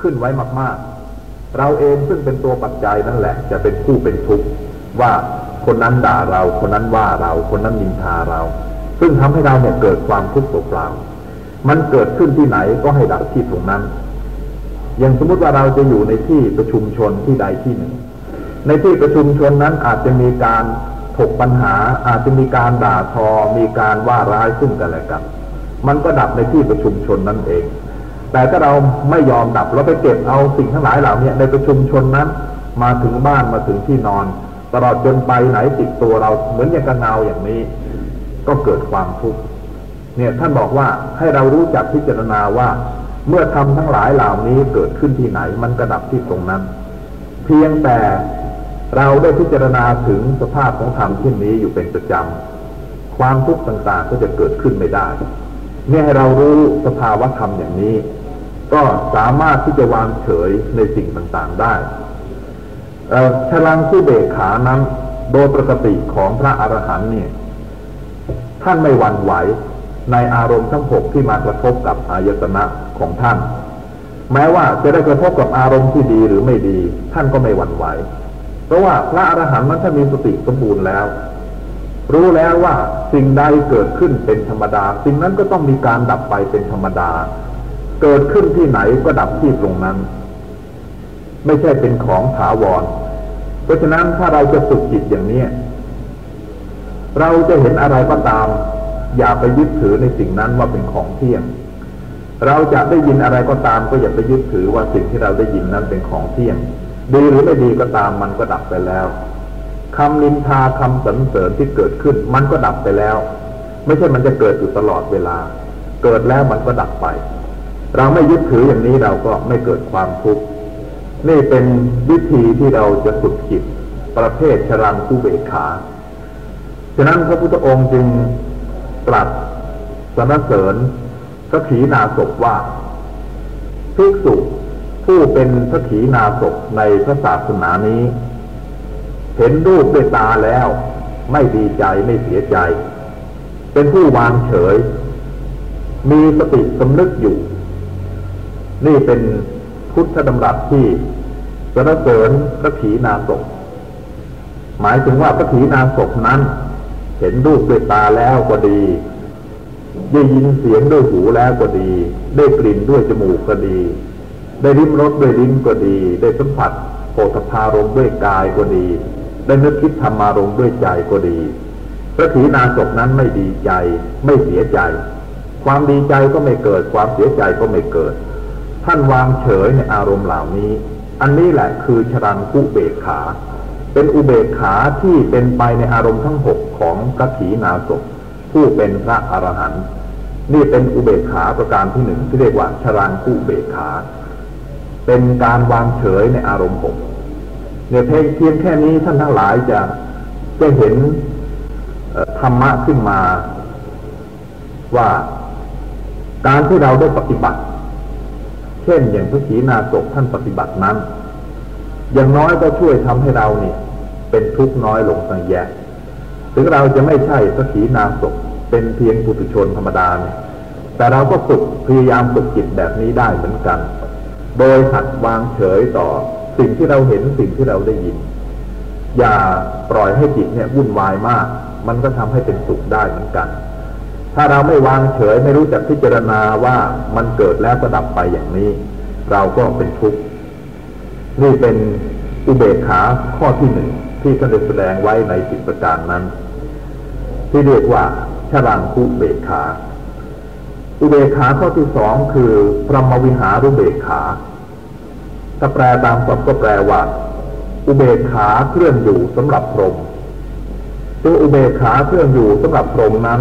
ขึ้นไว้มากๆ เราเองซึ่งเป็นตัวปัจจัยนั่นแหละ จะเป็นผู้เป็นทุกข์ว่าคนนั้นด่าเรา คนนั้นว่าเรา คนนั้นนินทาเรา ซึ่งทำให้เราเนี่ยเกิดความทุกข์เปล่าๆมันเกิดขึ้นที่ไหนก็ให้ดับที่ตรงนั้น อย่างสมมติว่าเราจะอยู่ในที่ประชุมชนที่ใดที่หนึ่ง ในที่ประชุมชนนั้นอาจจะมีการถกปัญหา อาจจะมีการด่าทอ มีการว่าร้ายซึ่งกันและกัน มันก็ดับในที่ประชุมชนนั่นเอง แต่ถ้าเราไม่ยอมดับเราไปเก็บเอาสิ่งทั้งหลายเหล่านี้ในประชุมชนนั้น มาถึงบ้านมาถึงที่นอน ตลอดจนไปไหนติดตัวเราเหมือนอย่างกระเงาอย่างนี้ ก็เกิดความทุกข์เนี่ยท่านบอกว่าให้เรารู้จักพิจารณาว่า เมื่อทำทั้งหลายเหล่านี้เกิดขึ้นที่ไหนมันกระดับที่ตรงนั้น เพียงแต่เราได้พิจารณาถึงสภาพของธรรมเช่นนี้อยู่เป็นประจำความทุกข์ต่างๆก็จะเกิดขึ้นไม่ได้เนี่ยให้เรารู้สภาวะธรรมอย่างนี้ ก็สามารถที่จะวางเฉยในสิ่งต่างๆได้ฉลังคู่เบกขานั้นโดยปกติของพระอรหันต์เนี่ย ท่านไม่หวั่นไหวในอารมณ์ทั้งหกที่มากระทบกับอายตนะของท่าน แม้ว่าจะได้กระทบกับอารมณ์ที่ดีหรือไม่ดี ท่านก็ไม่หวั่นไหว เพราะว่าพระอรหันต์นั้นท่านมีสติสมบูรณ์แล้ว รู้แล้วว่าสิ่งใดเกิดขึ้นเป็นธรรมดา สิ่งนั้นก็ต้องมีการดับไปเป็นธรรมดา เกิดขึ้นที่ไหนก็ดับที่ตรงนั้น ไม่ใช่เป็นของถาวร เพราะฉะนั้นถ้าเราจะฝึกจิตอย่างนี้เราจะเห็นอะไรก็ตาม อย่าไปยึดถือในสิ่งนั้นว่าเป็นของเที่ยง เราจะได้ยินอะไรก็ตาม ก็อย่าไปยึดถือว่าสิ่งที่เราได้ยินนั้นเป็นของเที่ยง ดีหรือไม่ดีก็ตามมันก็ดับไปแล้วคำนินทาคำสรรเสริญที่เกิดขึ้น มันก็ดับไปแล้ว ไม่ใช่มันจะเกิดอยู่ตลอดเวลา เกิดแล้วมันก็ดับไป เราไม่ยึดถืออย่างนี้เราก็ไม่เกิดความทุกข์นี่เป็นวิธีที่เราจะฝึกจิตประเภทชรังคูเบขา ฉะนั้นพระพุทธองค์จึงตรัสสรรเสริญพระขีนาศว่าภิกษุผู้เป็นพระขีนาศในพระศาสนานี้ เห็นรูปด้วยตาแล้ว ไม่ดีใจไม่เสียใจ เป็นผู้วางเฉย มีสติสำนึกอยู่ นี่เป็นพุทธดำรัสที่สรรเสริญพระขีนาศกหมายถึงว่าพระขีนาศกนั้น เห็นรูปด้วยตาแล้วก็ดี ได้ยินเสียงด้วยหูแล้วก็ดี ได้กลิ่นด้วยจมูกก็ดี ได้ริมรสด้วยลิ้นก็ดี ได้สัมผัสโผฏฐารมด้วยกายก็ดี ได้นึกคิดธรรมารมด้วยใจก็ดีพระถีนาศกนั้นไม่ดีใจ ไม่เสียใจ ความดีใจก็ไม่เกิด ความเสียใจก็ไม่เกิด ท่านวางเฉยในอารมณ์เหล่านี้ อันนี้แหละคือชรังคุเบกขา เป็นอุเบกขาที่เป็นไปในอารมณ์ทั้งหกของกถีนาศผู้เป็นพระอรหันต์นี่เป็นอุเบกขาประการที่หนึ่งที่เรียกว่าชรังอุเบกขา เป็นการวางเฉยในอารมณ์หกเนี่ยเพียงแค่นี้ท่านทั้งหลายจะจะเห็นธรรมะขึ้นมาว่าการที่เราได้ปฏิบัติ เช่นอย่างพระขีนาศกท่านปฏิบัตินั้น อย่างน้อยก็ช่วยทำให้เราเนี่ยเป็นทุกข์น้อยลงสังแยถึงเราจะไม่ใช่พระขีนาศกเป็นเพียงปุถุชนธรรมดาเนี่ยแต่เราก็ฝึกพยายามฝึกจิตแบบนี้ได้เหมือนกัน โดยหัดวางเฉยต่อสิ่งที่เราเห็นสิ่งที่เราได้ยิน อย่าปล่อยให้จิตเนี่ยวุ่นวายมาก มันก็ทำให้เป็นสุขได้เหมือนกัน ถ้าเราไม่วางเฉยไม่รู้จักพิจารณาว่ามันเกิดแล้วก็ดับไปอย่างนี้ เราก็เป็นทุกข์นี่เป็นอุเบกขาข้อที่หนึ่งที่ท่านได้แสดงไว้ในสิบประการนั้น ที่เรียกว่าชรังคุเบกขา อุเบกขาข้อที่สองคือพรหมวิหารุเบกขาถ้าแปลตามศัพท์ก็แปลว่า อุเบกขาเคลื่อนอยู่สำหรับพรหมตัวอุเบกขาเคลื่อนอยู่สำหรับพรหมนั้น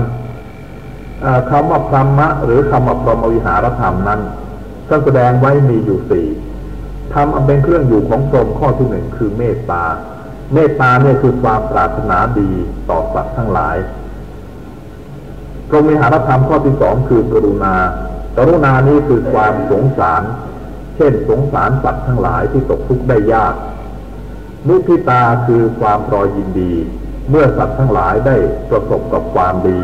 คำว่าพรหมะหรือคำว่าพรหมวิหารธรรมนั้นท่านแสดงไว้มีอยู่สี่ทำอันเป็นเครื่องอยู่ของพรหมข้อที่หนึ่งคือเมตตา เมตตาเนี่ยคือความปรารถนาดีต่อสัตว์ทั้งหลายพรหมิหารธรรมข้อที่สองคือกรุณา กรุณานี้คือความสงสาร เช่นสงสารสัตว์ทั้งหลายที่ตกทุกข์ได้ยาก มุทิตาคือความรอยินดี เมื่อสัตว์ทั้งหลายได้ประสบกับความดี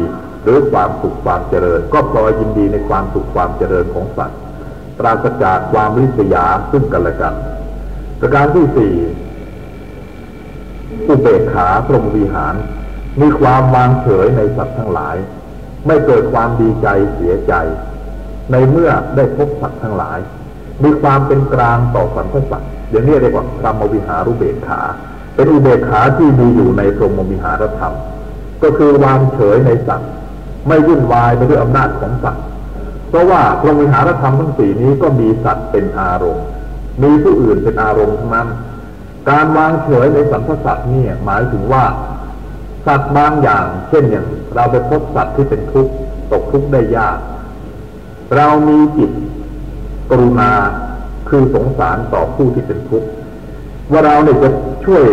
หรือความสุขความเจริญ ก็พลอยยินดีในความสุขความเจริญของสัตว์ปราศจากความริษยาซึ่งกันและกัน ประการที่สี่อุเบกขาพรหมวิหาร มีความวางเฉยในสัตว์ทั้งหลาย ไม่เกิดความดีใจเสียใจ ในเมื่อได้พบสัตว์ทั้งหลาย มีความเป็นกลางต่อสรรพสัตว์อย่างนี้เรียกว่าพรหมวิหารุเบกขา เป็นอุเบกขาที่มีอยู่ในพรหมวิหารธรรม ก็คือวางเฉยในสัตว์ ไม่วุ่นวายไปด้วยอำนาจของสัตว์เพราะว่าพรหมวิหารธรรมทั้งสี่นี้ก็มีสัตว์เป็นอารมณ์ มีผู้อื่นเป็นอารมณ์ทั้งนั้น การวางเฉยในสรรพสัตว์นี่หมายถึงว่า สัตว์บางอย่าง เช่นอย่าง เราไปพบสัตว์ที่เป็นทุกข์ตกทุกข์ได้ยาก เรามีจิตกรุณาคือสงสารต่อผู้ที่เป็นทุกข์ว่าเราเนี่ยจะช่วย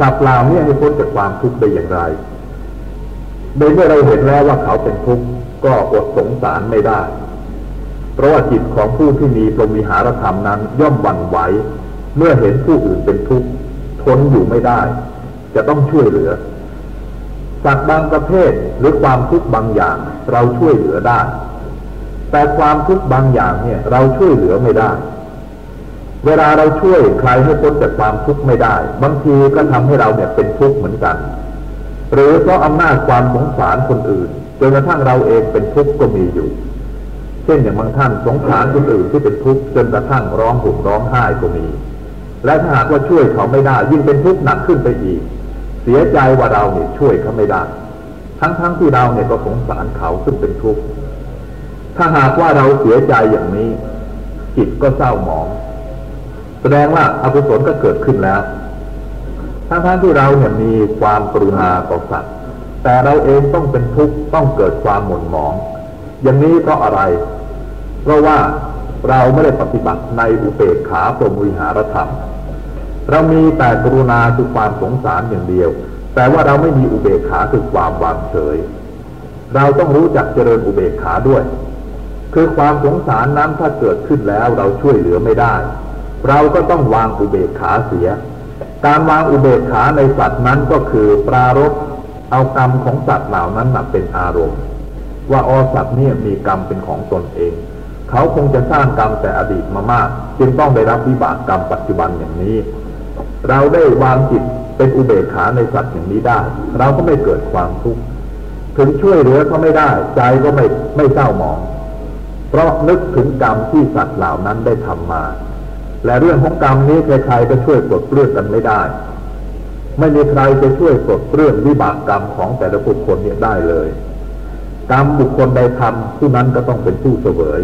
สัตว์เหล่านี้ให้พ้นจากความทุกข์ได้อย่างไร โดยเมื่อเราเห็นแล้วว่าเขาเป็นทุกข์ก็อดสงสารไม่ได้ เพราะว่าจิตของผู้ที่มีปรมิหารธรรมนั้นย่อมหวั่นไหว เมื่อเห็นผู้อื่นเป็นทุกข์ทนอยู่ไม่ได้ จะต้องช่วยเหลือ สัตว์บางประเภทหรือความทุกข์บางอย่างเราช่วยเหลือได้ แต่ความทุกข์บางอย่างเนี่ยเราช่วยเหลือไม่ได้ เวลาเราช่วยใครให้พ้นจากความทุกข์ไม่ได้ บางทีก็ทำให้เราเนี่ยเป็นทุกข์เหมือนกัน หรือเพราะอำนาจความสงสารคนอื่นจนกระทั่งเราเองเป็นทุกข์ก็มีอยู่ เช่นอย่างบางท่านสงสารคนอื่นที่เป็นทุกข์จนกระทั่งร้องห่มร้องไห้ก็มี และถ้าหากว่าช่วยเขาไม่ได้ ยิ่งเป็นทุกข์หนักขึ้นไปอีก เสียใจว่าเราเนี่ยช่วยเขาไม่ได้ ทั้งๆทที่เราเนี่ยก็สงสารเขาซึ่งเป็นทุกข์ถ้าหากว่าเราเสียใจอย่างนี้ จิตก็เศร้าหมอง แสดงว่าอกุศลก็เกิดขึ้นแล้ว ทั้งๆที่เราเนี่ยมีความกรุณาต่อสัตว์แต่เราเองต้องเป็นทุกข์ต้องเกิดความหม่นหมอง อย่างนี้เพราะอะไร เพราะว่าเราไม่ได้ปฏิบัติในอุเบกขาปรมวิหารธรรม เรามีแต่กรุณาคือความสงสารอย่างเดียว แต่ว่าเราไม่มีอุเบกขาคือความวางเฉย เราต้องรู้จักเจริญอุเบกขาด้วย คือความสงสารนั้นถ้าเกิดขึ้นแล้วเราช่วยเหลือไม่ได้ เราก็ต้องวางอุเบกขาเสีย การวางอุเบกขาในสัตว์นั้นก็คือปรารบเอากรรมของสัตว์เหล่านั้นมาเป็นอารมณ์ ว่าอสัตว์นี่มีกรรมเป็นของตนเอง เขาคงจะสร้างกรรมแต่อดีตมามาก จึงต้องได้รับวิบากกรรมปัจจุบันอย่างนี้ เราได้วางจิตเป็นอุเบกขาในสัตว์อย่างนี้ได้ เราก็ไม่เกิดความทุกข์ถึงช่วยเหลือเขาไม่ได้ ใจก็ไม่ไม่เศร้าหมอง เพราะนึกถึงกรรมที่สัตว์เหล่านั้นได้ทำมา และเรื่องของกรรมนี้ใครๆก็ช่วยปลดเปลื้องกันไม่ได้ ไม่มีใครจะช่วยปลดเรื่องวิบากกรรมของแต่ละบุคคลเนี่ยได้เลย กรรมบุคคลใดทำผู้นั้นก็ต้องเป็นผู้เสวย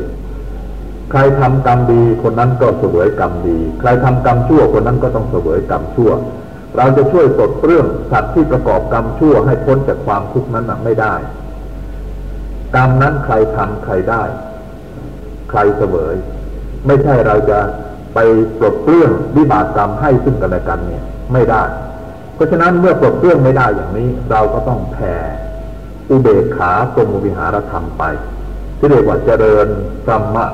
ใครทำกรรมดีคนนั้นก็เสวยกรรมดี ใครทำกรรมชั่วคนนั้นก็ต้องเสวยกรรมชั่ว เราจะช่วยปลดเรื่องสัตว์ที่ประกอบกรรมชั่วให้พ้นจากความทุกข์นั้นไม่ได้ กรรมนั้นใครทำใครได้ ใครเสวย ไม่ใช่เราจะ ไปปลดเรื่องวิบากกรรมให้ซึ่งกันและกันเนี่ยไม่ได้ เพราะฉะนั้นเมื่อปลดเปลื้องไม่ได้อย่างนี้ เราก็ต้องแผ่อุเบกขาตรงวิหารธรรมไป ที่เรียกว่าเจริญธรรมะ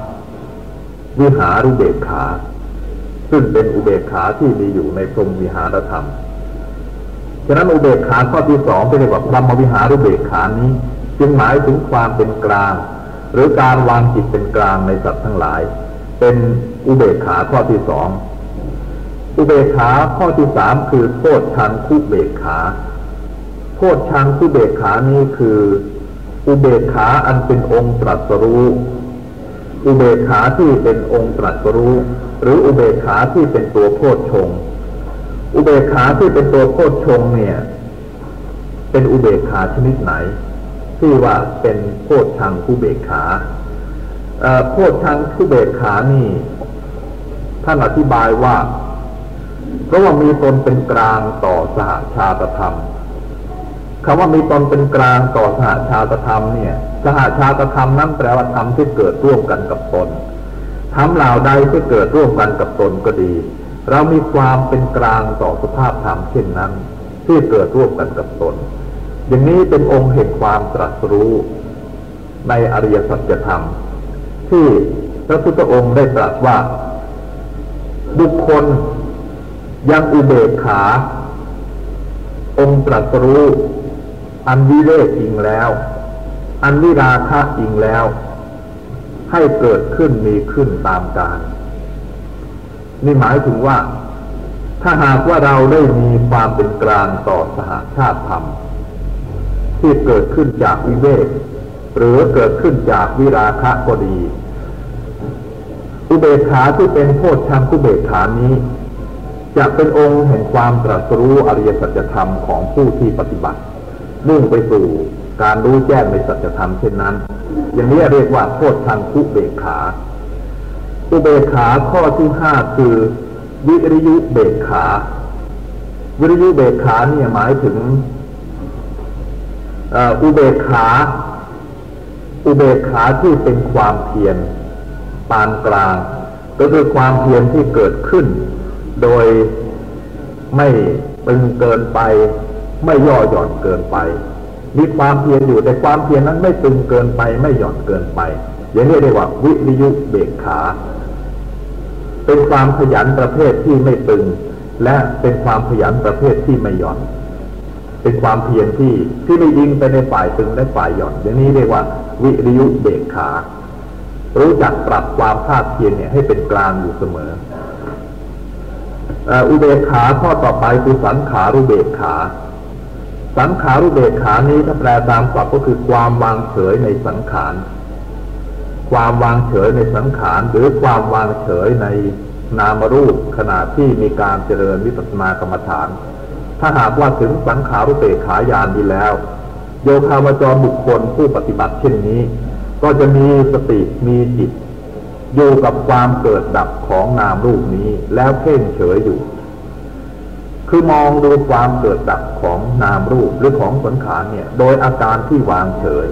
วิหารุเบกขา ซึ่งเป็นอุเบกขาที่มีอยู่ในพรมวิหารธรรมฉะนั้นอุเบกขาข้อที่สองเป็นเรียกว่าพรหมวิหารุเบกขานี้ จึงหมายถึงความเป็นกลาง หรือการวางจิตเป็นกลางในสัตว์ทั้งหลาย เป็นอุเบกขาข้อที่สองอุเบกขาข้อที่สามคือโทษชังคุเบกขาโทษชังคุเบกขานี้คือ อุเบกขาอันเป็นองค์ตรัสรู้อุเบกขาที่เป็นองค์ตรัสรู้ หรืออุเบกขาที่เป็นตัวโพชฌงอุเบกขาที่เป็นตัวโพชฌงเนี่ย เป็นอุเบกขาชนิดไหน ที่ว่าเป็นโพชชังคุเบกขา โพชชังคุเบกขานี่ ท่านอธิบายว่า เพราะว่ามีตนเป็นกลางต่อสหชาตธรรมคำว่ามีตนเป็นกลางต่อสหชาตธรรมเนี่ย สหชาตธรรมนั้นแปลว่าธรรมที่เกิดร่วมกันกับตนธรรมเหล่าใดที่เกิดร่วมกันกับตนก็ดี เรามีความเป็นกลางต่อสภาพธรรมเช่นนั้น ที่เกิดร่วมกันกับตน อย่างนี้เป็นองค์เหตุความตรัสรู้ในอริยสัจธรรม ที่พระพุทธองค์ได้ตรัสว่า บุคคลยังอุเบกขา องค์ตรัสรู้ อันวิเวกจริงแล้ว อันวิราคะจริงแล้ว ให้เกิดขึ้นมีขึ้นตามกาลนี่หมายถึงว่า ถ้าหากว่าเราได้มีความเป็นกลางต่อสหาชาติธรรม ที่เกิดขึ้นจากวิเวก หรือเกิดขึ้นจากวิราคะก็ดี อุเบกขาที่เป็นโพชฌังคุเบกขานี้ จะเป็นองค์แห่งความตรัสรู้อริยสัจธรรมของผู้ที่ปฏิบัติ มุ่งไปสู่การรู้แจ้งในสัจธรรมเช่นนั้น อย่างนี้เรียกว่าโพชฌังคุเบกขา อุเบกขาข้อที่ห้าคือวิริยุเบกขา วิริยุเบกขาเนี่ยหมายถึงอุเบกขา อุเบกขาที่เป็นความเพียรปานกลาง ก็คือความเพียรที่เกิดขึ้น โดยไม่ตึงเกินไป ไม่ย่อหย่อนเกินไป มีความเพียรอยู่แต่ความเพียรนั้นไม่ตึงเกินไปไม่หย่อนเกินไป อย่างนี้เรียกว่าวิริยุเบกขา เป็นความขยันประเภทที่ไม่ตึง และเป็นความขยันประเภทที่ไม่หย่อน เป็นความเพียรที่ที่ไม่ยิงไปในฝ่ายตึงและฝ่ายหย่อน อย่างนี้เรียกว่า วิริยุเบกขา รู้จักปรับความภาคเพียรเนี่ยให้เป็นกลางอยู่เสมออุเบกขาข้อต่อไปคือสังขารุเบกขา สังขารุเบกขานี้ถ้าแปลตามศัพท์ก็คือความวางเฉยในสังขาร ความวางเฉยในสังขาร หรือความวางเฉยในนามรูปขณะที่มีการเจริญวิปัสสนากรรมฐาน ถ้าหากว่าถึงสังขารุเปกขายานดีแล้ว โยคาวจรบุคคลผู้ปฏิบัติเช่นนี้ ก็จะมีสติมีจิต อยู่กับความเกิดดับของนามรูปนี้แล้วเพ่งเฉยอยู่ คือมองดูความเกิดดับของนามรูปหรือของสังขารเนี่ย โดยอาการที่วางเฉย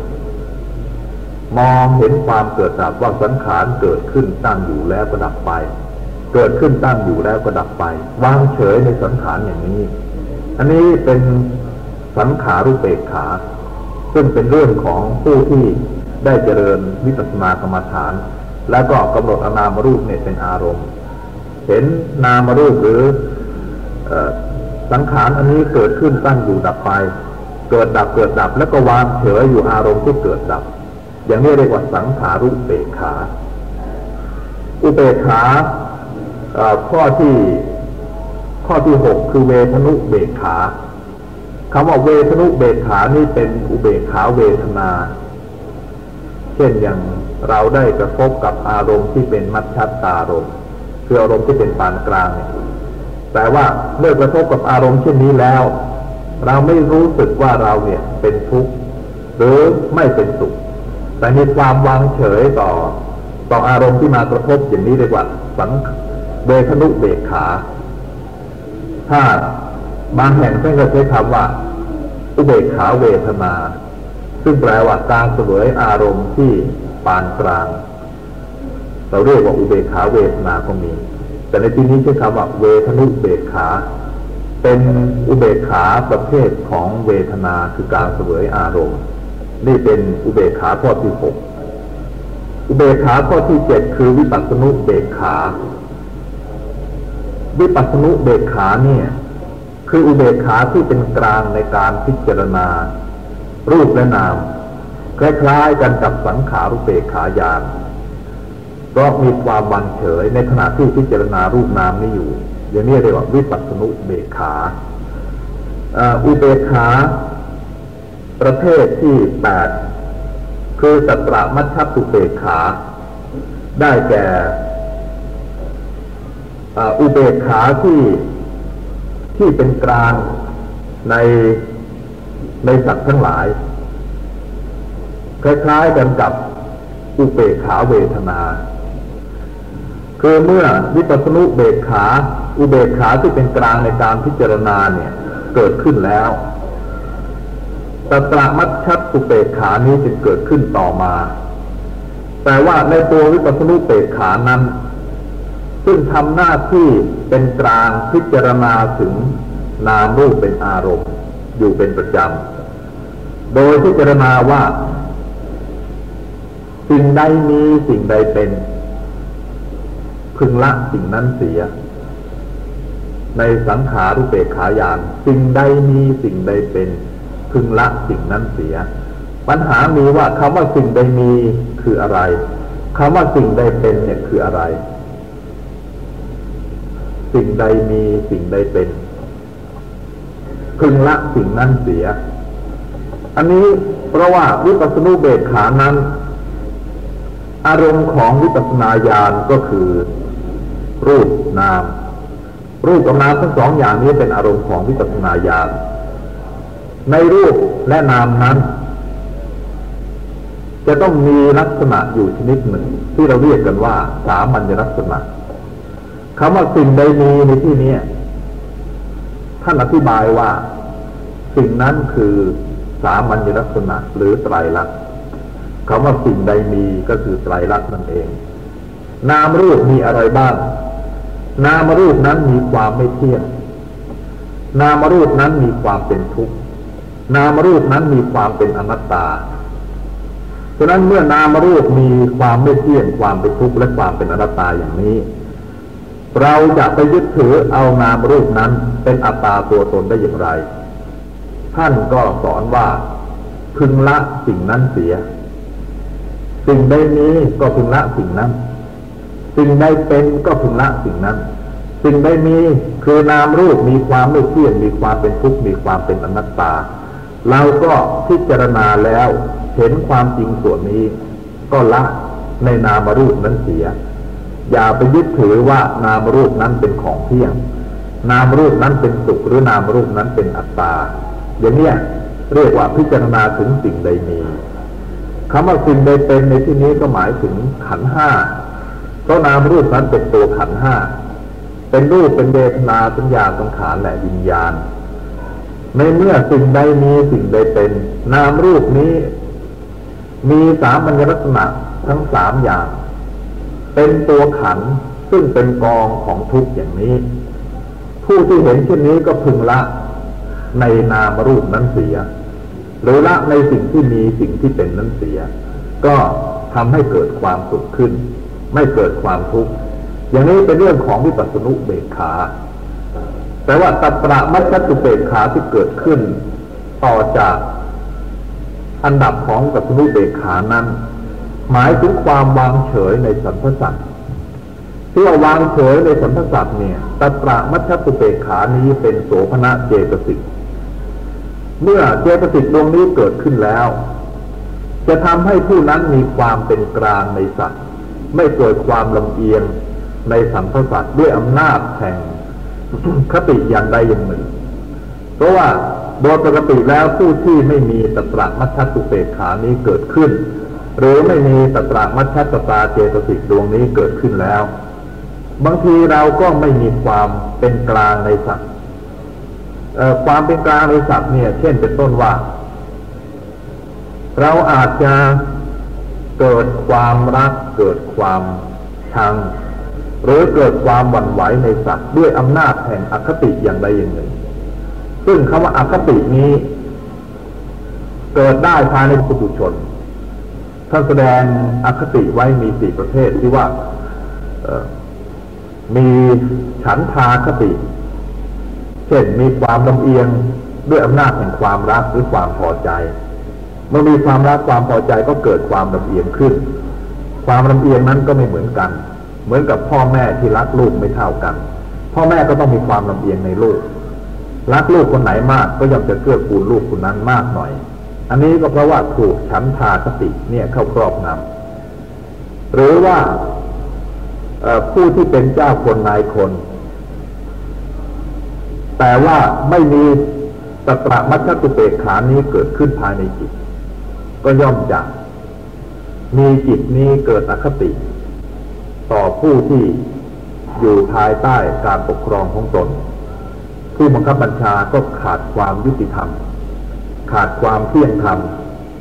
มองเห็นความเกิดดับว่าสังขารเกิดขึ้นตั้งอยู่แล้วก็ดับไป เกิดขึ้นตั้งอยู่แล้วก็ดับไป วางเฉยในสังขารอย่างนี้ อันนี้เป็นสังขารุเปกขา ซึ่งเป็นเรื่องของผู้ที่ได้เจริญวิปัสสนากรรมฐาน แล้วก็กำหนดอนามรูปเนี่ยเป็นอารมณ์ เห็นนามรูปหรือสังขารอันนี้เกิดขึ้นตั้งอยู่ดับไป เกิดดับเกิดดับ แล้วก็วางเฉยอยู่อารมณ์ที่เกิดดับ อย่างนี้เรียกว่าสังขารุเปกขา อุเปกขาข้อที่ ข้อที่หกคือเวทนุเบกขาคำว่าเวทนุเบกขานี่เป็นอุเบกขาเวทนา เช่นอย่างเราได้กระทบกับอารมณ์ที่เป็นมัชชัตตารมณ์คืออารมณ์ที่เป็นปานกลางเนี่ยแต่ว่าเมื่อกระทบกับอารมณ์เช่นนี้แล้ว เราไม่รู้สึกว่าเราเนี่ยเป็นทุกข์หรือไม่เป็นสุข แต่มีความวางเฉยต่อ ต่ออารมณ์ที่มากระทบอย่างนี้เรียกว่าสังเวทนุเบกขา ถ้าบางแห่งท่านก็ใช้คำว่า อุเบกขาเวทนา ซึ่งแปลว่าการเสวยอารมณ์ที่ปานกลาง เราเรียกว่าอุเบกขาเวทนาก็มี แต่ในที่นี้ใช้คำว่าเวทนุเบกขา เป็นอุเบกขาประเภทของเวทนาคือการเสวยอารมณ์ นี่เป็นอุเบกขาข้อที่หกอุเบกขาข้อที่เจ็ดคือวิปัสสนุเบกขา วิปัสสนุเบกขาเนี่ย คืออุเบกขาที่เป็นกลางในการพิจารณา รูปและนาม คล้ายๆกันกับสังขารุเบกขายานเพราะมีความวันเฉยในขณะที่พิจารณารูปนามนี้อยู่อย่างนี้เรียกว่าวิปัสสนุเบกขาอุเบกขา ประเภทที่แปดคือสัตระมัชชุเบกขา ได้แก่ อุเบกขาที่ที่เป็นกลางในในสัตว์ทั้งหลาย คล้ายๆกันกับอุเบกขาเวทนา คือเมื่อวิปัสสนุเบกขา อุเบกขาที่เป็นกลางในการพิจารณาเนี่ยเกิดขึ้นแล้วตตระมัชชัตอุเบกขานี้จึงเกิดขึ้นต่อมา แต่ว่าในตัววิปัสสนุเบกขานั้น ซึ่งทำหน้าที่เป็นกลางพิจารณาถึงนามรูปเป็นอารมณ์ อยู่เป็นประจำ โดยพิจารณาว่า สิ่งใดมีสิ่งใดเป็น พึงละสิ่งนั้นเสีย ในสังขารุเปกขายาน สิ่งใดมีสิ่งใดเป็น พึงละสิ่งนั้นเสีย ปัญหามีว่าคำว่าสิ่งใดมีคืออะไรคคำว่าสิ่งใดเป็นเนี่ยคืออะไร สิ่งใดมีสิ่งใดเป็น พึงละสิ่งนั้นเสีย อันนี้เพราะว่าวิปัสสนุเบกขานั้น อารมณ์ของวิปัสสนาญาณก็คือ รูปนาม รูปกับนามทั้งสองอย่างนี้เป็นอารมณ์ของวิปัสสนาญาณในรูปและนามนั้น จะต้องมีลักษณะอยู่ชนิดหนึ่ง ที่เราเรียกกันว่า สามัญลักษณะ คำว่าสิ่งใดมีในที่นี้ท่านอธิบายว่า สิ่งนั้นคือสามัญลักษณะหรือไตรลักษณ์คำว่าสิ่งใดมีก็คือไตรลักษณ์นั่นเอง นามรูปมีอะไรบ้าง นามรูปนั้นมีความไม่เที่ยง นามรูปนั้นมีความเป็นทุกข์ นามรูปนั้นมีความเป็นอนัตตาฉะนั้นเมื่อนามรูปมีความไม่เที่ยงความเป็นทุกข์และความเป็นอนัตตาอย่างนี้ เราจะไปยึดถือเอานามรูปนั้นเป็นอัตตาตัวตนได้อย่างไร ท่านก็สอนว่าพึงละสิ่งนั้นเสีย สิ่งใดนี้ก็พึงละสิ่งนั้น สิ่งใดเป็นก็พึงละสิ่งนั้น สิ่งใดมีคือนามรูปมีความไม่เที่ยงมีความเป็นทุกข์มีความเป็นอนัตตา เราก็พิจารณาแล้วเห็นความจริงส่วนนี้ ก็ละในนามรูปนั้นเสีย อย่าไปยึดถือว่านามรูปนั้นเป็นของเที่ยง นามรูปนั้นเป็นสุขหรือนามรูปนั้นเป็นอัตตา อย่างนี้เรียกว่าพิจารณาถึงสิ่งใดมีคำว่าสิ่งใดเป็นในที่นี้ก็หมายถึงขันห้าเพราะนามรูปนั้นเป็นตัวขันห้าเป็นรูปเป็นเวทนาสัญญาสังขารและวิญญาณ ในเมื่อสิ่งใดมีสิ่งใดเป็น นามรูปนี้ มีสามัญลักษณะทั้งสามอย่าง เป็นตัวขันซึ่งเป็นกองของทุกข์อย่างนี้ ผู้ที่เห็นเช่นนี้ก็พึงละในนามรูปนั้นเสีย หรือละในสิ่งที่มีสิ่งที่เป็นนั้นเสีย ก็ทำให้เกิดความสุขขึ้น ไม่เกิดความทุกข์อย่างนี้เป็นเรื่องของวิปัสสนุเบกขาแต่ว่าตัตระมัชฌตุเบกขาที่เกิดขึ้น ต่อจากอันดับของวิปัสสนุเบกขานั้น หมายถึงความวางเฉยในสัมพสัตที่ว่าวางเฉยในสัมพสัตเนี่ยตัตระมัชฌตุเบขานี้เป็นโสภณะเจตสิกเมื่อเจตสิกดวงนี้เกิดขึ้นแล้ว จะทำให้ผู้นั้นมีความเป็นกลางในสัตว์ ไม่เกิดความลำเอียงในสัมพสัตด้วยอำนาจแห่งคติอย่างใดอย่างหนึ่ง เพราะว่าโดยปกติแล้วผู้ที่ไม่มีตตระมัชชัตุเปขานี้เกิดขึ้น หรือไม่มีตตระมัชชัตตาเจตสิกดวงนี้เกิดขึ้นแล้ว บางทีเราก็ไม่มีความเป็นกลางในสัตว์ความเป็นกลางในสัตว์เนี่ย เช่นเป็นต้นว่า เราอาจจะเกิดความรักเกิดความชัง หรือเกิดความหวั่นไหวในสัตว์ด้วยอำนาจแห่งอคติอย่างใดอย่างหนึ่ง ซึ่งคำว่าอคตินี้ เกิดได้ภายในปุถุชน ท่านแสดงอคติไว้มีสี่ประเภทที่ว่ามีฉันทาคติ เช่นมีความลำเอียงด้วยอำนาจแห่งความรักหรือความพอใจ เมื่อมีความรักความพอใจก็เกิดความลำเอียงขึ้น ความลำเอียงนั้นก็ไม่เหมือนกัน เหมือนกับพ่อแม่ที่รักลูกไม่เท่ากัน พ่อแม่ก็ต้องมีความลำเอียงในลูก รักลูกคนไหนมากก็ย่อมจะเกื้อกูลลูกคนนั้นมากหน่อย อันนี้ก็เพราะว่าถูกฉันทาคติเนี่ยเข้าครอบงำหรือว่าผู้ที่เป็นเจ้าคนนายคน แต่ว่าไม่มีตตระมัชตุเปกขานี้เกิดขึ้นภายในจิต ก็ย่อมจะมีจิตนี้เกิดอคติ ต่อผู้ที่อยู่ภายใต้การปกครองของตน ผู้บังคับบัญชาก็ขาดความยุติธรรม ขาดความเที่ยงธรรม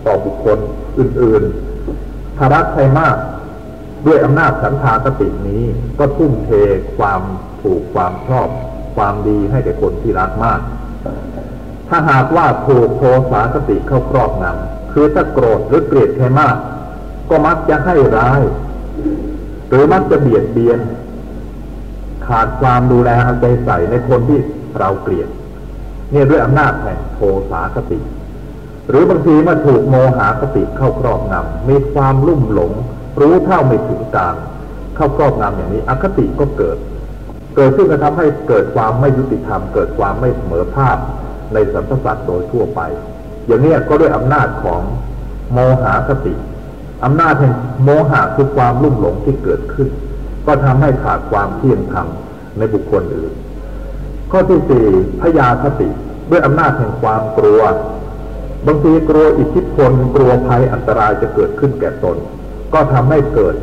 ต่อบุคคลอื่นๆถ้ารักใครมากด้วยอำนาจสันทากตินี้ก็ทุ่มเทความถูกความชอบ ความดีให้แก่คนที่รักมาก ถ้าหากว่าถูกโทสาสติเข้าครอบงำคือถ้าโกรธหรือเกลียดใครมาก ก็มักจะให้ร้าย หรือมักจะเบียดเบียน ขาดความดูแลเอาใจใส่ในคนที่เราเกลียดเนี่ยด้วยอำนาจแห่งโทสาสติ หรือบางทีเมื่อถูกโมหาสติเข้าครอบงำมีความลุ่มหลง รู้เท่าไม่ถึงการเข้าครอบงำอย่างนี้ อคติก็เกิด เกิดขึ้นจะทำให้เกิดความไม่ยุติธรรม เกิดความไม่เสมอภาคในสรรพสัตว์โดยทั่วไป อย่างนี้ก็ด้วยอำนาจของโมหะคติอำนาจแห่งโมหะคือความลุ่มหลงที่เกิดขึ้น ก็ทำให้ขาดความเที่ยงธรรมในบุคคลอื่น ข้อที่สี่พยาคติด้วยอำนาจแห่งความกลัว บางทีกลัวอิทธิพลกลัวภัยอันตรายจะเกิดขึ้นแก่ตน ก็ทำให้เกิด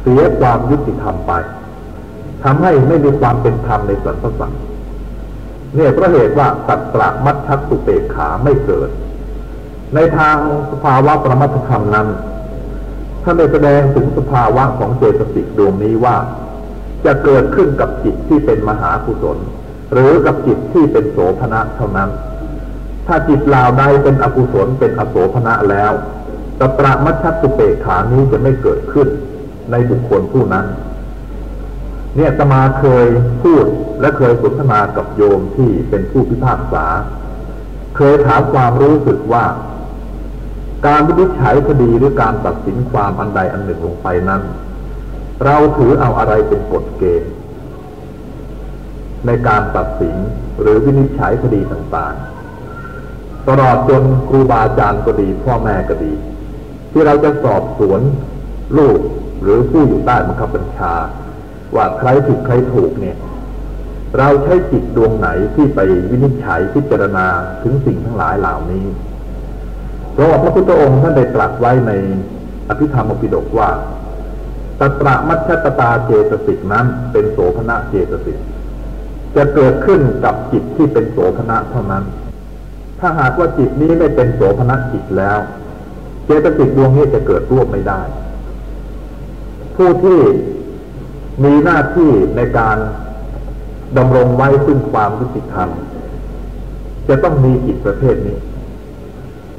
เสียความยุติธรรมไปทำให้ไม่มีความเป็นธรรมในสรรพสัตว์เนี่ยเพราะเหตุว่าตัตระมัชชัตุเปกขาไม่เกิด ในทางสภาวะประมัตธรรมนั้นท่านได้แสดงถึงสภาวะของเจตสิกดวงนี้ว่า จะเกิดขึ้นกับจิตที่เป็นมหากุศล หรือกับจิตที่เป็นโสภณะเท่านั้น ถ้าจิตลาวใดเป็นอกุศลเป็นอโสภณะแล้วตตระมัชชัตุเปกขานี้จะไม่เกิดขึ้นในบุคคลผู้นั้น เนี่ยตมาเคยพูดและเคยสนทนากับโยมที่เป็นผู้พิพากษา เคยถามความรู้สึกว่า การวินิจฉัยคดีหรือการตัดสินความอันใดอันหนึ่งลงไปนั้น เราถือเอาอะไรเป็นกฎเกณฑ์ในการตัดสินหรือวินิจฉัยคดีต่างๆ ตลอดจนครูบาอาจารย์ก็ดี พ่อแม่ก็ดี ที่เราจะสอบสวนลูกหรือผู้อยู่ใต้บังคับบัญชา ว่าใครผิดใครถูกเนี่ย เราใช้จิตดวงไหนที่ไปวินิจฉัยพิจารณาถึงสิ่งทั้งหลายเหล่านี้เพราะว่าพระพุทธองค์ท่านได้ตรัสไว้ในอภิธรรมปิฎกว่าตตระมัชตตาเจตสิกนั้นเป็นโสภณะเจตสิกจะเกิดขึ้นกับจิตที่เป็นโสภณะเท่านั้น ถ้าหากว่าจิตนี้ไม่เป็นโสภณจิตแล้ว เจตสิกดวงนี้จะเกิดร่วมไม่ได้ ผู้ที่มีหน้าที่ในการดำรงไว้ซึ่งความยุติธรรม จะต้องมีจิตประเภทนี้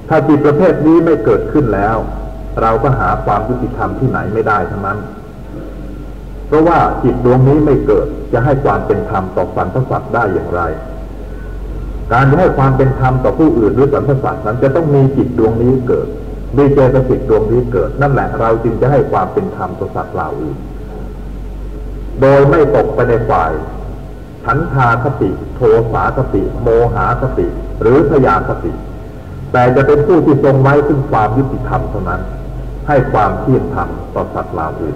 ถ้าจิตประเภทนี้ไม่เกิดขึ้นแล้ว เราก็หาความยุติธรรมที่ไหนไม่ได้ทั้งนั้น เพราะว่าจิตดวงนี้ไม่เกิดจะให้ความเป็นธรรมต่อสรรพสัตว์ได้อย่างไร การให้ความเป็นธรรมต่อผู้อื่นหรือสรรพสัตว์นั้นจะต้องมีจิตดวงนี้เกิดมีเจตสิกดวงนี้เกิด นั่นแหละเราจึงจะให้ความเป็นธรรมต่อสัตว์เหล่าอื่น โดยไม่ตกไปในฝ่ายฉันทาคติ โทสาคติ โมหาคติ หรือพยาคติ แต่จะเป็นผู้ที่ทรงไว้ซึ่งความยุติธรรมเท่านั้น ให้ความเที่ยงธรรมต่อสัตว์เหล่าอื่น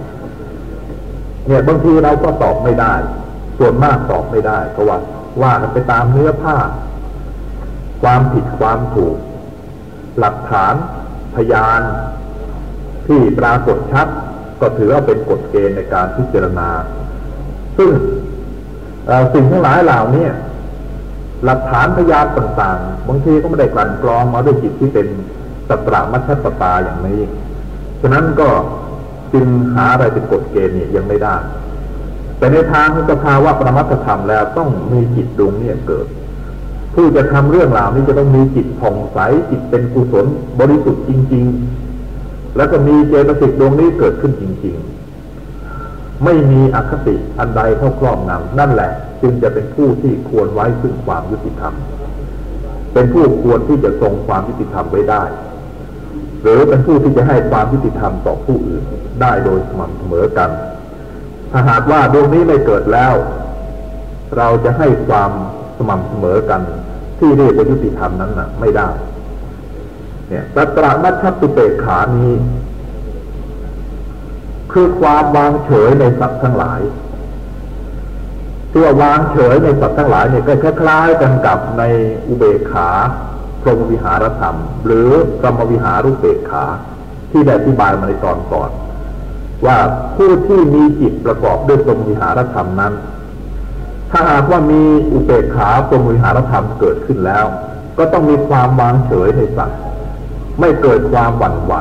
เนี่ยบางทีเราก็ตอบไม่ได้ ส่วนมากตอบไม่ได้เพราะว่าว่ากันไปตามเนื้อผ้า ความผิดความถูก หลักฐานพยาน ที่ปรากฏชัดก็ถือว่าเป็นกฎเกณฑ์ในการพิจารณา ซึ่งสิ่งทั้งหลายเหล่านี้หลักฐานพยานต่างๆ บางทีก็ไม่ได้กลั่นกรองมาด้วยจิตที่เป็นสตรามัชตตาอย่างนี้ ฉะนั้นก็จึงหาอะไรเป็นกฎเกณฑ์เนี่ยยังไม่ได้ แต่ในทางสภาวะประมัตธรรมแล้วต้องมีจิตดวงนี้เกิด ผู้จะทำเรื่องราวนี้จะต้องมีจิตผ่องใสจิตเป็นกุศลบริสุทธิ์จริง ๆ แล้วก็มีเจตสิกดวงนี้เกิดขึ้นจริง ๆ ไม่มีอคติอันใดเข้าครอบงำนั่นแหละ จึงจะเป็นผู้ที่ควรไว้ซึ่งความยุติธรรม เป็นผู้ควรที่จะทรงความยุติธรรมไว้ได้ หรือเป็นผู้ที่จะให้ความยุติธรรมต่อผู้อื่นได้โดยสม่ำเสมอกันถ้าหากว่าดวงนี้ไม่เกิดแล้ว เราจะให้ความ สม่ำเสมอกัน ที่เรียกว่ายุติธรรมนั้นนะไม่ได้ เนี่ยตัตระมัชตุเปกขานี้ คือความวางเฉยในสัตว์ทั้งหลายที่ว่าวางเฉยในสัตว์ทั้งหลายเนี่ยก็คล้ายๆกันกับในอุเบกขาพรหมวิหารธรรม หรือกรรมวิหารุเบกขา ที่ได้อธิบายมาในตอนก่อน ว่าผู้ที่มีจิตประกอบด้วยพรหมวิหารธรรมนั้น ถ้าหากว่ามีอุเบกขาพรมวิหารธรรมเกิดขึ้นแล้ว ก็ต้องมีความวางเฉยในสัตว์ไม่เกิดความหวั่นไหว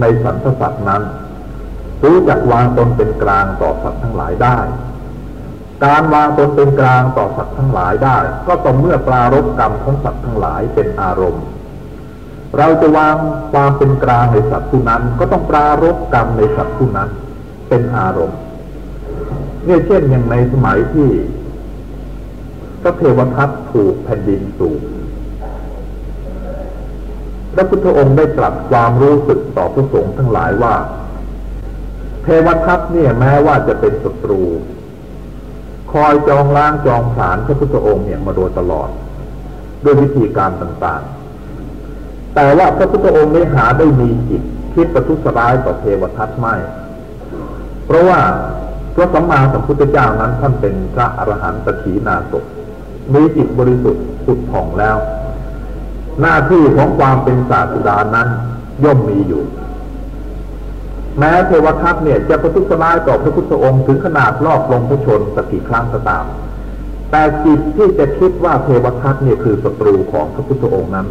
ในสรรพสัตว์นั้น รู้จักวางตนเป็นกลางต่อสัตว์ทั้งหลายได้ การวางตนเป็นกลางต่อสัตว์ทั้งหลายได้ ก็ต่อเมื่อปรารบกรรมของสัตว์ทั้งหลายเป็นอารมณ์ เราจะวางความเป็นกลางในสัตว์ผู้นั้น ก็ต้องปรารบกรรมในสัตว์ผู้นั้นเป็นอารมณ์เนี่ยเช่นอย่างในสมัยที่ พระเทวทัตถูกแผ่นดินสูบพระพุทธองค์ได้ตรัสความรู้สึกต่อพระสงฆ์ทั้งหลายว่า เทวทัตเนี่ยแม้ว่าจะเป็นศัตรู คอยจองล้างจองผลาญพระพุทธองค์เนี่ยมาโดยตลอด ด้วยวิธีการต่างๆ แต่ว่าพระพุทธองค์ไม่หาได้มีจิตคิดประทุษร้ายต่อเทวทัตไม่ เพราะว่าพระสัมมาสัมพุทธเจ้านั้นท่านเป็นพระอรหันตถีนาศ มีจิตบริสุทธิ์สุดผ่องแล้ว หน้าที่ของความเป็นศาสดานั้นย่อมมีอยู่ แม้เทวทัตเนี่ยจะประทุษร้ายต่อพระพุทธองค์ถึงขนาดลอบลงพระชนสักกี่ครั้งก็ตาม แต่จิตที่จะคิดว่าเทวทัตเนี่ยคือศัตรูของพระพุทธองค์นั้น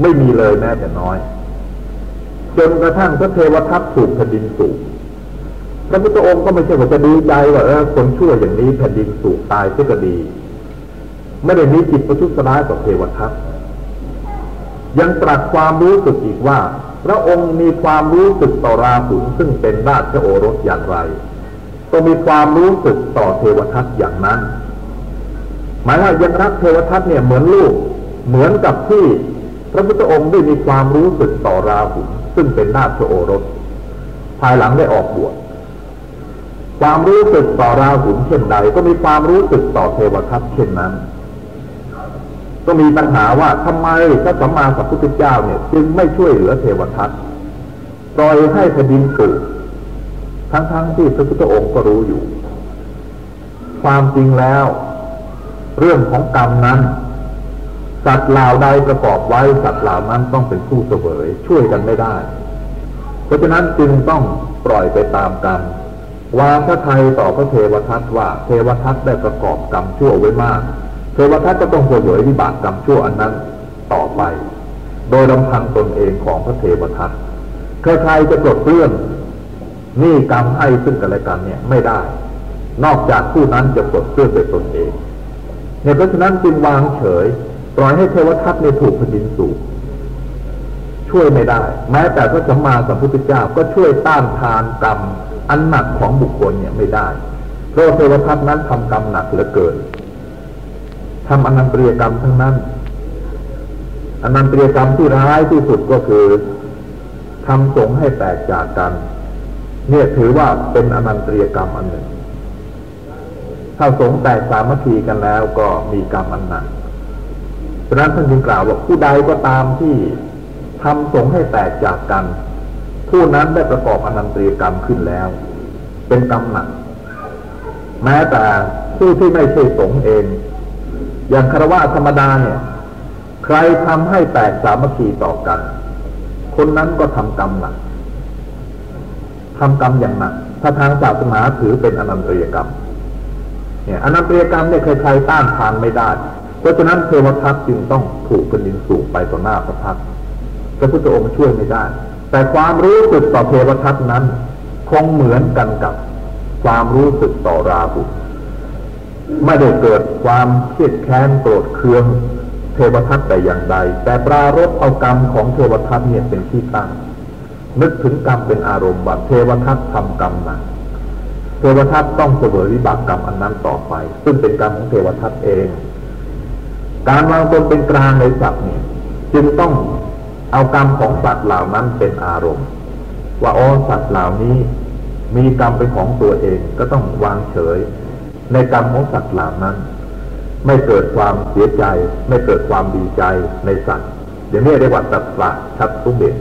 ไม่มีเลยแม้แต่น้อย จนกระทั่งพระเทวทัตถูกแผ่นดินสูบพระพุทธองค์ก็ไม่ใช่ว่าจะดีใจว่าเออคนชั่วอย่างนี้แผ่นดินสูบตายก็ดี ไม่ได้มีจิตประทุษร้ายต่อเทวทัตยังตรัสความรู้สึกอีกว่า พระองค์มีความรู้สึกต่อราหุลซึ่งเป็นราชโอรสอย่างไร ก็มีความรู้สึกต่อเทวทัตอย่างนั้น หมายว่ายังรักเทวทัตเนี่ยเหมือนลูก เหมือนกับที่พระพุทธองค์ได้มีความรู้สึกต่อราหุลซึ่งเป็นราชโอรส ภายหลังได้ออกบวชความรู้สึกต่อราหุลเช่นใดก็มีความรู้สึกต่อเทวทัตเช่นนั้น ก็มีปัญหาว่าทำไมพระสัมมาสัมพุทธเจ้าเนี่ย จึงไม่ช่วยเหลือเทวทัตปล่อยให้แผ่นดินสูทั้งๆทที่พระพุทธองค์ก็รู้อยู่ ความจริงแล้ว เรื่องของกรรมนั้น สัตว์เหล่าใดประกอบไว้สัตว์เหล่านั้นต้องเป็นผู้เสวย ช่วยกันไม่ได้ เพราะฉะนั้นจึงต้องปล่อยไปตามกรรมวางพระไทยต่อพระเทวทัตว่าเทวทัตได้ประกอบกรรมชั่วไว้มาก วทัตก็ต้องเผยวิบากกรรมชั่วอันนั้นต่อไป โดยลำพังตนเองของพระเทวทัตใครๆจะปลดเรื่องนี่กรรมให้ซึ่งกันและกันเนี่ยไม่ได้ นอกจากผู้นั้นจะปลดเรื่องโดยตนเองเนี่ยเพราะฉะนั้นจึงวางเฉยปล่อยให้เทวทัตในถูกแผ่นดินสูบช่วยไม่ได้ แม้แต่พระสัมมาสัมพุทธเจ้าก็ช่วยต้านทานกรรมอันหนักของบุคคลเนี่ยไม่ได้เพราะเทวทัตนั้นทำกรรมหนักเหลือเกิน ทำอนันตริยกรรมทั้งนั้นอนันตริยกรรมที่ร้ายที่สุดก็คือทำสงให้แตกจากกัน เนี่ยถือว่าเป็นอนันตริยกรรมอันหนึ่ง ถ้าสงแตกสามัคคีกันแล้วก็มีกรรมอันหนักฉะนั้นท่านจึงกล่าวว่าผู้ใดก็ตามที่ทำสงให้แตกจากกัน ผู้นั้นได้ประกอบอนันตริยกรรมขึ้นแล้ว เป็นกรรมหนัก แม้แต่ผู้ที่ไม่ใช่สงเอง อย่างคารวะธรรมดาเนี่ย ใครทำให้แตกสามัคคีต่อกัน คนนั้นก็ทำกรรมหนักทำกรรมอย่างหนัก ถ้าทางศาสนาถือเป็นอนันตริยกรรม เนี่ยอนันตริยกรรมเนี่ยใครๆต้านทานไม่ได้ เพราะฉะนั้นเทวทัตจึงต้องถูกเป็นดินสูงไปต่อหน้าพระพักพระพุทธองค์ช่วยไม่ได้ แต่ความรู้สึกต่อเทวทัตนั้น คงเหมือนกันกับความรู้สึกต่อราหุ ไม่ได้เกิดความเครียดแค้นโกรธเคืองเทวทัตแต่อย่างใด แต่ปรารบเอากรรมของเทวทัตเนี่ยเป็นที่ตั้ง นึกถึงกรรมเป็นอารมณ์ว่าเทวทัตทำกรรมหนักเทวทัตต้องเสวยวิบากกรรมอันนั้นต่อไป ซึ่งเป็นกรรมของเทวทัตเอง การวางตนเป็นกลางในสัตว์เนี่ยจึงต้องเอากรรมของสัตว์เหล่านั้นเป็นอารมณ์ ว่าอ๋อสัตว์เหล่านี้มีกรรมเป็นของตัวเองก็ต้องวางเฉย ในกรรมของสัตว์เหล่านั้น ไม่เกิดความเสียใจ ไม่เกิดความดีใจในสัตว์เดี๋ยวนี้เรียกว่าตัดปละชัดตุเบก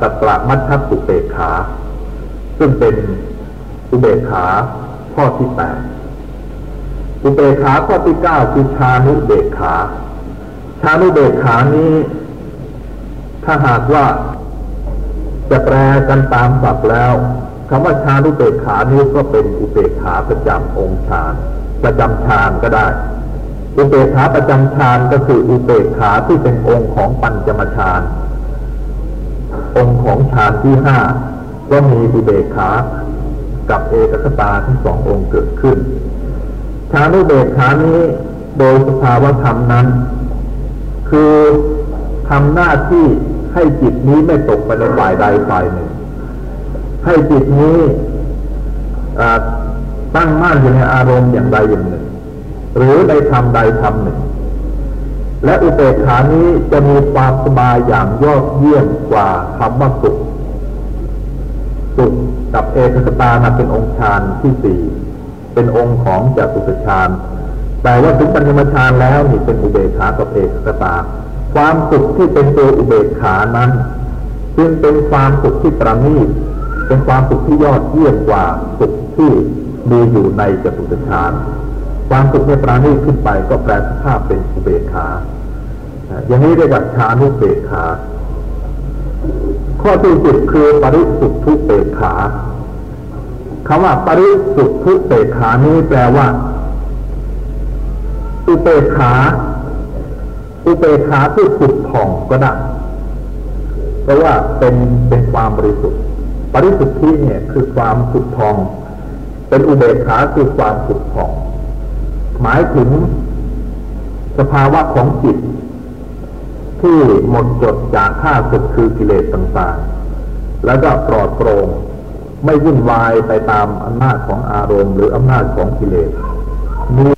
ตัดปละมัดทับสุเบกขา ซึ่งเป็นอุเบกขาข้อที่แปดอุเบกขาข้อที่เก้าคือชานุเบกขา ชานุเบกขานี้ ถ้าหากว่าจะแปลกันตามศัพท์แล้ว คำว่าชานุเบกขานี้ก็เป็นอุเบกขาประจำองค์ฌานประจำฌานก็ได้ อุเบกขาประจำฌานก็คืออุเบกขาที่เป็นองค์ของปัญจมฌานองค์ของฌานที่ห้าก็มีอุเบกขากับเอกคตาทั้งสององค์เกิดขึ้นชานุเบกขานี้โดยสภาวธรรมนั้น คือทำหน้าที่ให้จิตนี้ไม่ตกไปในฝ่ายใดฝ่ายหนึ่ง ให้จิตนี้ตั้งมั่นอยู่ในอารมณ์อย่างใดอย่างหนึ่ง หรือในธรรมใดธรรมหนึ่ง และอุเบกขานี้จะมีความสบายอย่างยอดเยี่ยมกว่าคำว่าสุขสุขกับเอกคตานะเป็นองค์ฌานที่สี่เป็นองค์ของจตุตฌานแต่ว่าถึงปัญญมฌานแล้วนี่เป็นอุเบกขากับเอกคตา ความสุขที่เป็นตัวอุเบกขานั้น จึงเป็นความสุขที่ประณีต เป็นความสุขที่ยอดเยี่ยมกว่าสุขที่มีอยู่ในจตุตฌานความสุขในปราณีขึ้นไปก็แปลสภาพเป็นอุเบกขาอย่างนี้เรียกว่าฌานุเบกขา ข้อที่สิบคือปริสุทธุเบกขาคำว่าปริสุทธุเบกขานี้แปลว่าอุเบกขา อุเบกขาที่ผุดผ่องก็ได้เพราะว่าเป็นเป็นความบริสุทธิ์ ปริสุทธิเนี่ยคือความผุดผ่อง เป็นอุเบกขาคือความผุดผ่อง หมายถึงสภาวะของจิต ที่หมดจดจากข้าศึกคือกิเลสต่างๆ แล้วก็ปลอดโปร่งไม่วุ่นวายไปตามอำนาจของอารมณ์ หรืออำนาจของกิเลส มี